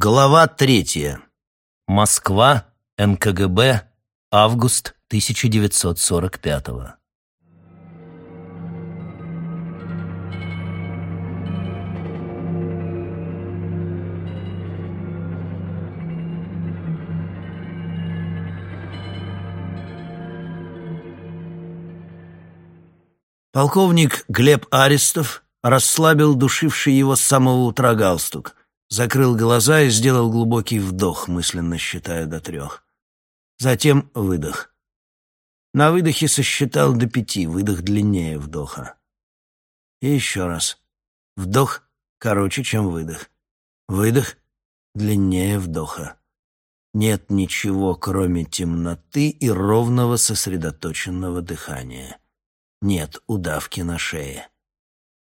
Глава третья. Москва, НКГБ, август 1945 Полковник Глеб Арестов расслабил душивший его с самого утра галстук закрыл глаза и сделал глубокий вдох, мысленно считая до трех. Затем выдох. На выдохе сосчитал до пяти, выдох длиннее вдоха. И еще раз. Вдох короче, чем выдох. Выдох длиннее вдоха. Нет ничего, кроме темноты и ровного сосредоточенного дыхания. Нет удавки на шее.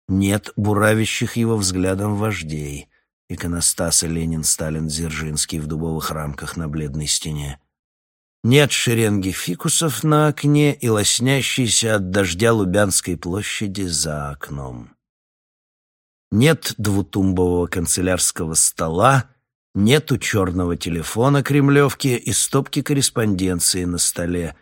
Нет буравящих его взглядом вождей иконостасы Ленин, Сталин, Дзержинский в дубовых рамках на бледной стене. Нет шеренги фикусов на окне и лоснящейся от дождя Лубянской площади за окном. Нет двутумбового канцелярского стола, нету черного телефона кремлевки и стопки корреспонденции на столе.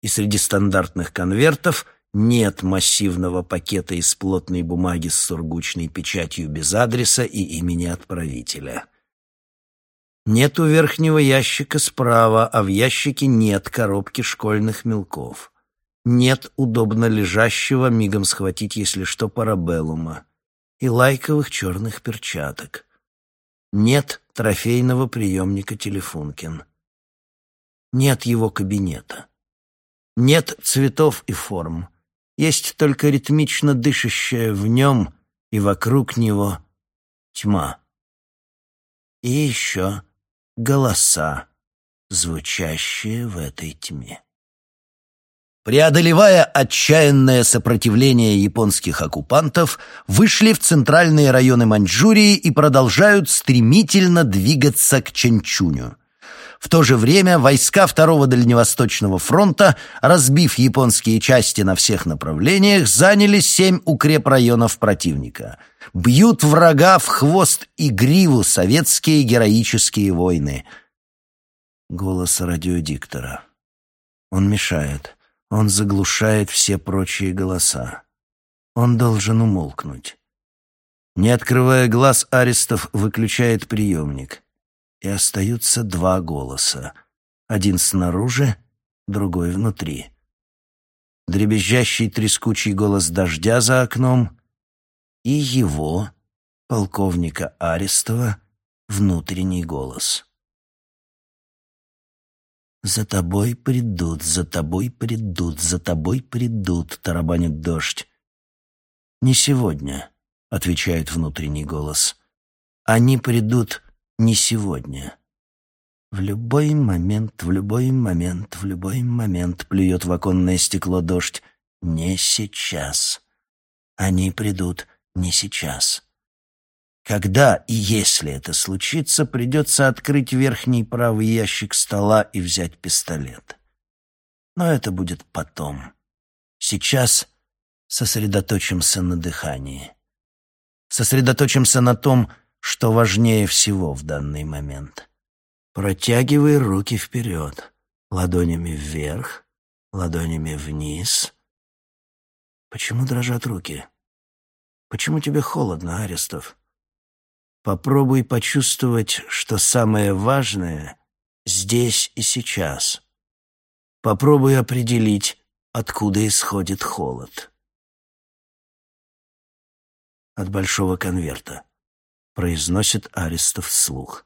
И среди стандартных конвертов — нет массивного пакета из плотной бумаги с сургучной печатью без адреса и имени отправителя. Нет у верхнего ящика справа, а в ящике нет коробки школьных мелков. Нет удобно лежащего, мигом схватить, если что, парабеллума. И лайковых черных перчаток. Нет трофейного приемника Телефункин. Нет его кабинета. Нет цветов и форм есть только ритмично дышащая в нем и вокруг него тьма. И еще голоса, звучащие в этой тьме. Преодолевая отчаянное сопротивление японских оккупантов, вышли в центральные районы Маньчжурии и продолжают стремительно двигаться к Чанчуню. В то же время войска Второго Дальневосточного фронта, разбив японские части на всех направлениях, заняли семь укрепрайонов противника. Бьют врага в хвост и гриву советские героические войны. Голос радиодиктора. Он мешает. Он заглушает все прочие голоса. Он должен умолкнуть. Не открывая глаз, Арестов выключает приемник и остаются два голоса. Один снаружи, другой внутри. Дребезжащий трескучий голос дождя за окном и его, полковника Арестова, внутренний голос. «За тобой придут, за тобой придут, за тобой придут», — тарабанит дождь. «Не сегодня», — отвечает внутренний голос. «Они придут не сегодня. В любой момент, в любой момент, в любой момент плюет в оконное стекло дождь. Не сейчас. Они придут не сейчас. Когда и если это случится, придется открыть верхний правый ящик стола и взять пистолет. Но это будет потом. Сейчас сосредоточимся на дыхании. Сосредоточимся на том, что важнее всего в данный момент. Протягивай руки вперед, ладонями вверх, ладонями вниз. Почему дрожат руки? Почему тебе холодно, Арестов? Попробуй почувствовать, что самое важное здесь и сейчас. Попробуй определить, откуда исходит холод. От большого конверта произносит Арестов вслух.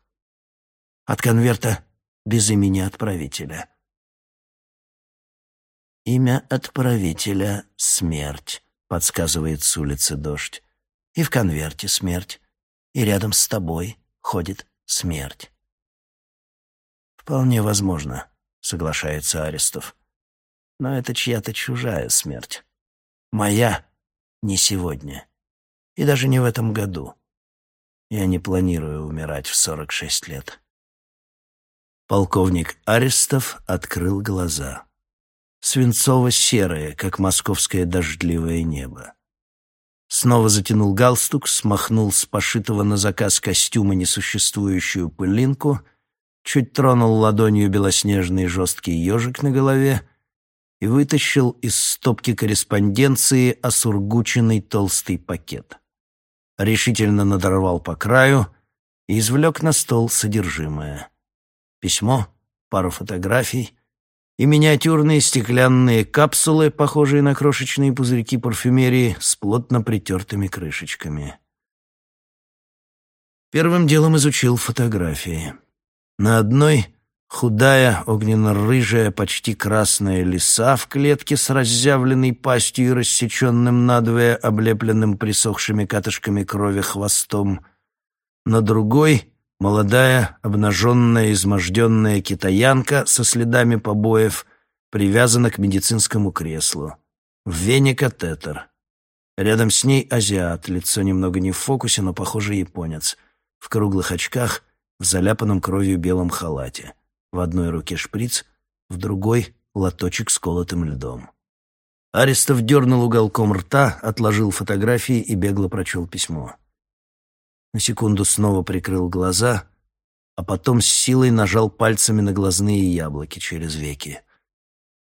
От конверта без имени отправителя. «Имя отправителя — смерть», — подсказывает с улицы дождь. «И в конверте смерть, и рядом с тобой ходит смерть». «Вполне возможно», — соглашается Арестов. «Но это чья-то чужая смерть. Моя не сегодня. И даже не в этом году. Я не планирую умирать в 46 лет. Полковник Арестов открыл глаза. Свинцово-серое, как московское дождливое небо. снова затянул галстук, смахнул с пошитого на заказ костюма несуществующую пылинку, чуть тронул ладонью белоснежный жесткий ежик на голове и вытащил из стопки корреспонденции осургученный толстый пакет. Решительно надорвал по краю и извлек на стол содержимое. Письмо, пару фотографий — и миниатюрные стеклянные капсулы, похожие на крошечные пузырьки парфюмерии с плотно притертыми крышечками. Первым делом изучил фотографии. На одной худая, огненно-рыжая, почти красная лиса в клетке с разъявленной пастью и рассеченным надвое, облепленным присохшими катышками крови хвостом. На другой Молодая, обнаженная, изможденная китаянка со следами побоев привязана к медицинскому креслу. В вене катетер. Рядом с ней азиат, лицо немного не в фокусе, но, похоже, японец. В круглых очках, в заляпанном кровью белом халате. В одной руке шприц, в другой — лоточек с колотым льдом. Арестов дернул уголком рта, отложил фотографии и бегло прочел письмо. На секунду снова прикрыл глаза, а потом с силой нажал пальцами на глазные яблоки через веки.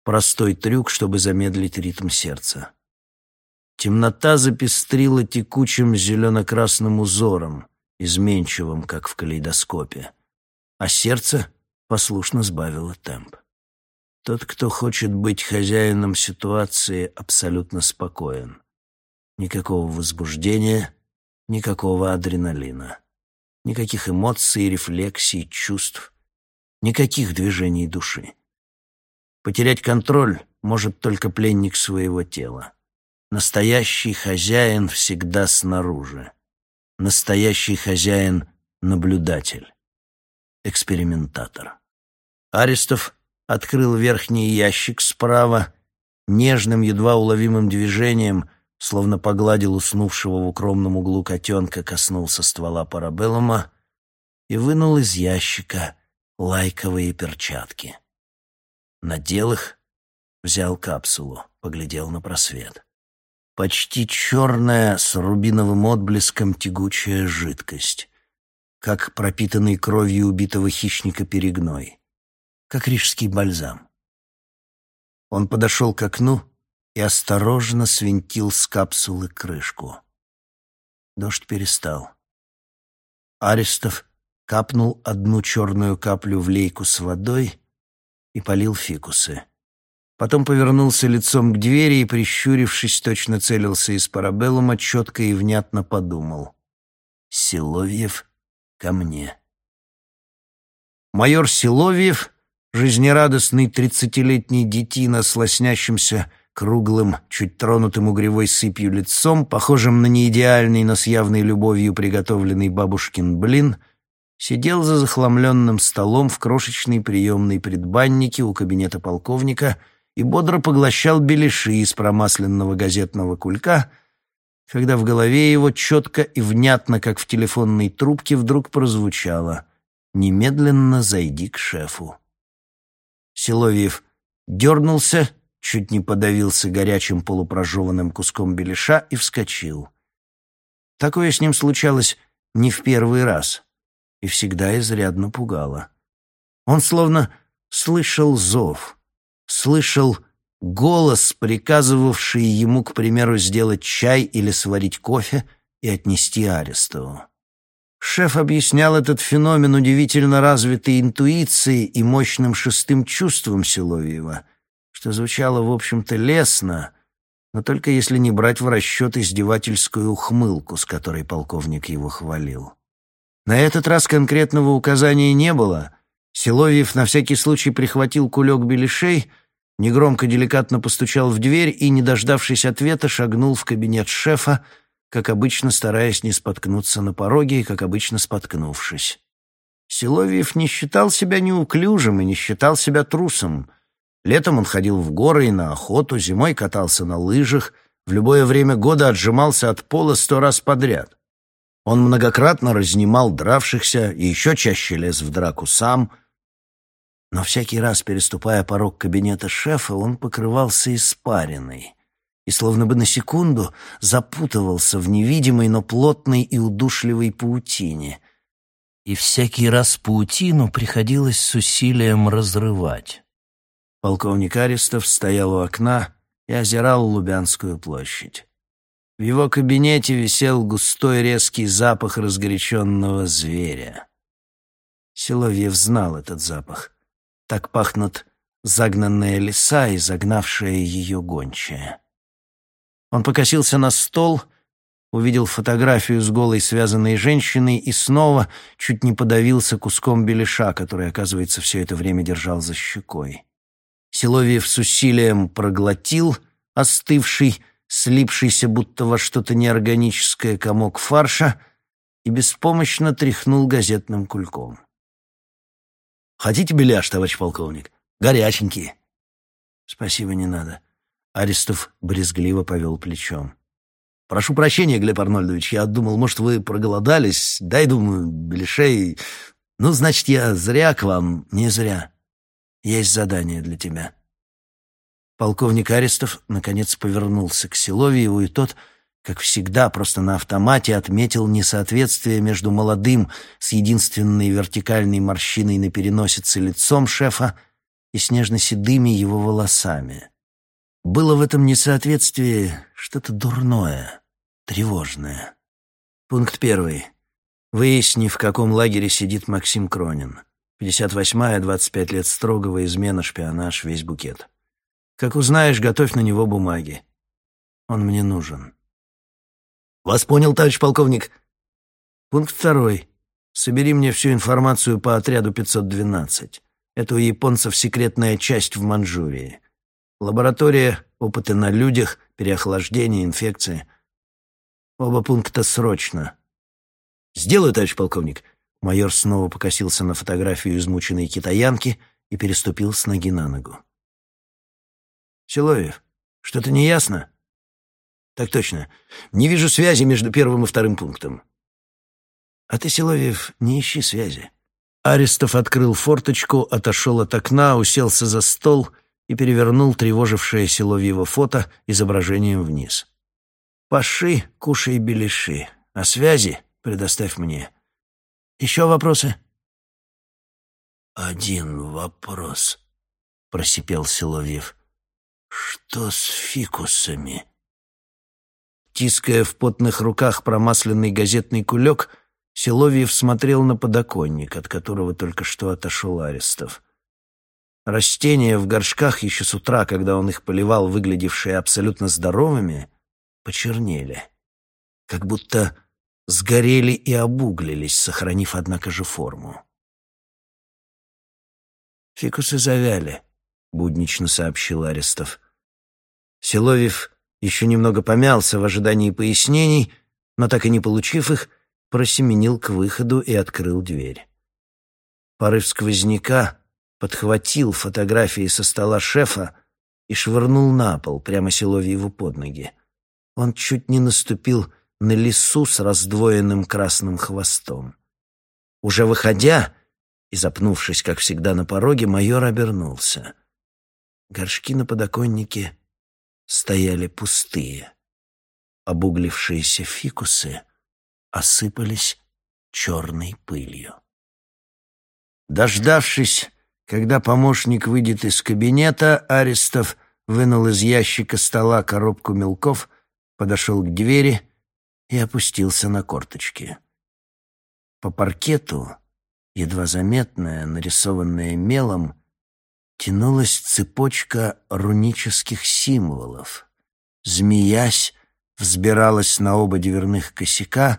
Простой трюк, чтобы замедлить ритм сердца. Темнота запестрила текучим зелено-красным узором, изменчивым, как в калейдоскопе, а сердце послушно сбавило темп. Тот, кто хочет быть хозяином ситуации, абсолютно спокоен. Никакого возбуждения — Никакого адреналина. Никаких эмоций, рефлексий, чувств. Никаких движений души. Потерять контроль может только пленник своего тела. Настоящий хозяин всегда снаружи. Настоящий хозяин — наблюдатель. Экспериментатор. Арестов открыл верхний ящик справа, нежным, едва уловимым движением — словно погладил уснувшего в укромном углу котенка, коснулся ствола парабеллума и вынул из ящика лайковые перчатки. Надел их, взял капсулу, поглядел на просвет. Почти черная, с рубиновым отблеском тягучая жидкость, как пропитанный кровью убитого хищника перегной, как рижский бальзам. Он подошел к окну и осторожно свинтил с капсулы крышку. Дождь перестал. Арестов капнул одну черную каплю в лейку с водой и полил фикусы. Потом повернулся лицом к двери и, прищурившись, точно целился из парабеллума, четко и внятно подумал. «Силовьев ко мне». Майор Силовьев, жизнерадостный тридцатилетний детина с лоснящимся круглым, чуть тронутым угревой сыпью лицом, похожим на неидеальный, но с явной любовью приготовленный бабушкин блин, сидел за захламленным столом в крошечной приемной предбаннике у кабинета полковника и бодро поглощал беляши из промасленного газетного кулька, когда в голове его четко и внятно, как в телефонной трубке, вдруг прозвучало «Немедленно зайди к шефу». Силовьев дернулся чуть не подавился горячим полупрожеванным куском беляша и вскочил. Такое с ним случалось не в первый раз и всегда изрядно пугало. Он словно слышал зов, слышал голос, приказывавший ему, к примеру, сделать чай или сварить кофе и отнести Арестову. Шеф объяснял этот феномен удивительно развитой интуицией и мощным шестым чувством Силовьева — что звучало, в общем-то, лестно, но только если не брать в расчет издевательскую ухмылку, с которой полковник его хвалил. На этот раз конкретного указания не было. Силовьев на всякий случай прихватил кулек беляшей, негромко деликатно постучал в дверь и, не дождавшись ответа, шагнул в кабинет шефа, как обычно стараясь не споткнуться на пороге и, как обычно, споткнувшись. Силовьев не считал себя неуклюжим и не считал себя трусом — Летом он ходил в горы и на охоту, зимой катался на лыжах, в любое время года отжимался от пола сто раз подряд. Он многократно разнимал дравшихся и еще чаще лез в драку сам. Но всякий раз, переступая порог кабинета шефа, он покрывался испариной и словно бы на секунду запутывался в невидимой, но плотной и удушливой паутине. И всякий раз паутину приходилось с усилием разрывать. Полковник Арестов стоял у окна и озирал Лубянскую площадь. В его кабинете висел густой резкий запах разгоряченного зверя. Силовьев знал этот запах. Так пахнут загнанная лиса и загнавшая ее гончая. Он покосился на стол, увидел фотографию с голой связанной женщиной и снова чуть не подавился куском беляша, который, оказывается, все это время держал за щекой. Силовьев с усилием проглотил остывший, слипшийся будто во что-то неорганическое комок фарша и беспомощно тряхнул газетным кульком. «Хотите беляш, товарищ полковник? Горяченький». «Спасибо, не надо». Арестов брезгливо повел плечом. «Прошу прощения, Глеб Арнольдович, я думал, может, вы проголодались. Дай, думаю, беляшей. Ну, значит, я зря к вам». «Не зря. Есть задание для тебя». Полковник Арестов наконец повернулся к Силовьеву, и тот, как всегда, просто на автомате отметил несоответствие между молодым с единственной вертикальной морщиной на переносице лицом шефа и снежно-седыми его волосами. Было в этом несоответствии что-то дурное, тревожное. Пункт первый. Выясни, в каком лагере сидит Максим Кронин. 58-я, 25 лет строгого, измена, шпионаж, весь букет. Как узнаешь, готовь на него бумаги. Он мне нужен. Вас понял, товарищ полковник. Пункт второй. Собери мне всю информацию по отряду 512. Это у японцев секретная часть в Манчжурии. Лаборатория, опыты на людях, переохлаждение, инфекции. Оба пункта срочно. «Сделаю, товарищ полковник». Майор снова покосился на фотографию измученной китаянки и переступил с ноги на ногу. «Силовьев, что-то не ясно?» «Так точно. Не вижу связи между первым и вторым пунктом». «А ты, Силовьев, не ищи связи». Арестов открыл форточку, отошел от окна, уселся за стол и перевернул тревожившее Силовьево фото изображением вниз. «Паши, кушай беляши, а связи предоставь мне. Еще вопросы?» «Один вопрос», — просипел Силовьев. «Что с фикусами?» Тиская в потных руках промасленный газетный кулек, Силовьев смотрел на подоконник, от которого только что отошел Арестов. Растения в горшках еще с утра, когда он их поливал, выглядевшие абсолютно здоровыми, почернели, как будто сгорели и обуглились, сохранив, однако же, форму. «Фикусы завяли», — буднично сообщил Арестов. Силовьев еще немного помялся в ожидании пояснений, но так и не получив их, просеменил к выходу и открыл дверь. Порыв сквозняка подхватил фотографии со стола шефа и швырнул на пол, прямо Силовьеву под ноги. Он чуть не наступил на лису с раздвоенным красным хвостом. Уже выходя и запнувшись, как всегда, на пороге, майор обернулся. Горшки на подоконнике стояли пустые. Обуглившиеся фикусы осыпались черной пылью. Дождавшись когда помощник выйдет из кабинета, Арестов вынул из ящика стола коробку мелков, подошел к двери и опустился на корточки. По паркету, едва заметная, нарисованная мелом, тянулась цепочка рунических символов. Змеясь, взбиралась на оба дверных косяка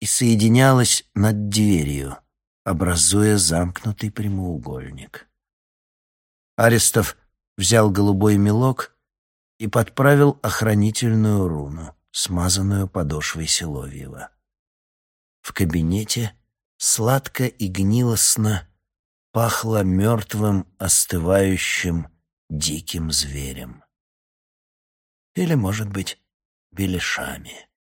и соединялась над дверью — образуя замкнутый прямоугольник. Арестов взял голубой мелок и подправил охранительную руну, смазанную подошвой Силовьева. В кабинете сладко и гнилостно пахло мертвым, остывающим, диким зверем. Или, может быть, беляшами.